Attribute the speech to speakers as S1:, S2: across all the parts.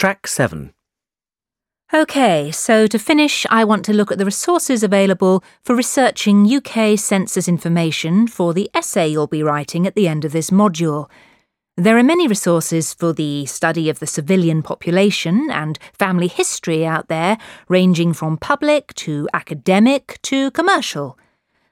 S1: Track 7.
S2: OK, so to finish, I want to look at the resources available for researching UK census information for the essay you'll be writing at the end of this module. There are many resources for the study of the civilian population and family history out there, ranging from public to academic to commercial.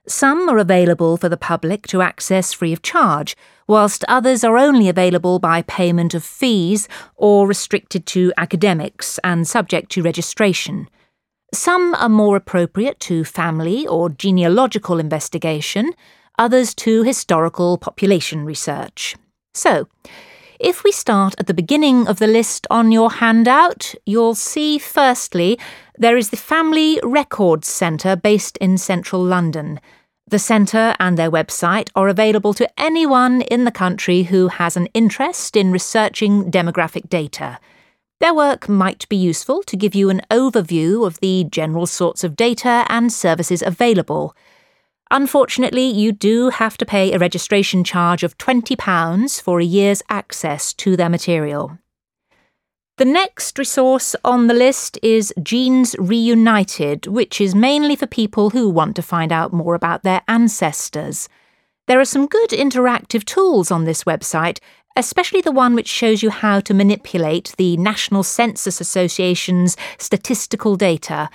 S2: Some are available for the public to access free of charge, whilst others are only available by payment of fees or restricted to academics and subject to registration. Some are more appropriate to family or genealogical investigation, others to historical population research. So, if we start at the beginning of the list on your handout, you'll see firstly there is the Family Records Centre based in central London. The centre and their website are available to anyone in the country who has an interest in researching demographic data. Their work might be useful to give you an overview of the general sorts of data and services available. Unfortunately, you do have to pay a registration charge of £20 for a year's access to their material. The next resource on the list is Genes Reunited, which is mainly for people who want to find out more about their ancestors. There are some good interactive tools on this website, especially the one which shows you how to manipulate the National Census Association's statistical data.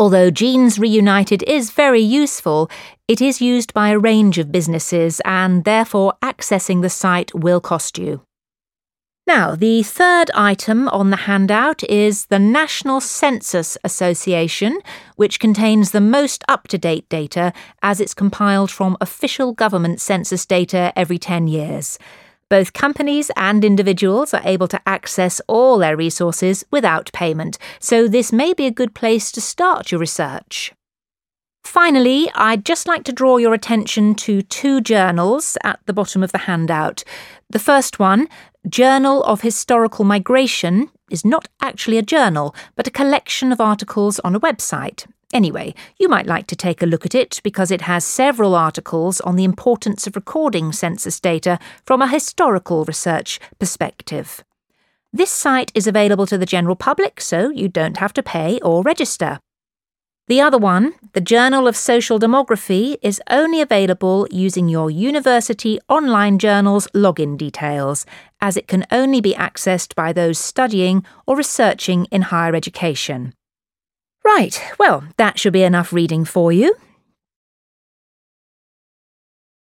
S2: Although Genes Reunited is very useful, it is used by a range of businesses and therefore accessing the site will cost you. Now, the third item on the handout is the National Census Association, which contains the most up to date data as it's compiled from official government census data every 10 years. Both companies and individuals are able to access all their resources without payment, so this may be a good place to start your research. Finally, I'd just like to draw your attention to two journals at the bottom of the handout. The first one, Journal of Historical Migration, is not actually a journal, but a collection of articles on a website. Anyway, you might like to take a look at it because it has several articles on the importance of recording census data from a historical research perspective. This site is available to the general public, so you don't have to pay or register. The other one, the Journal of Social Demography, is only available using your university online journal's login details, as it can only be accessed by those studying or researching in higher education. Right, well, that should be enough reading for you.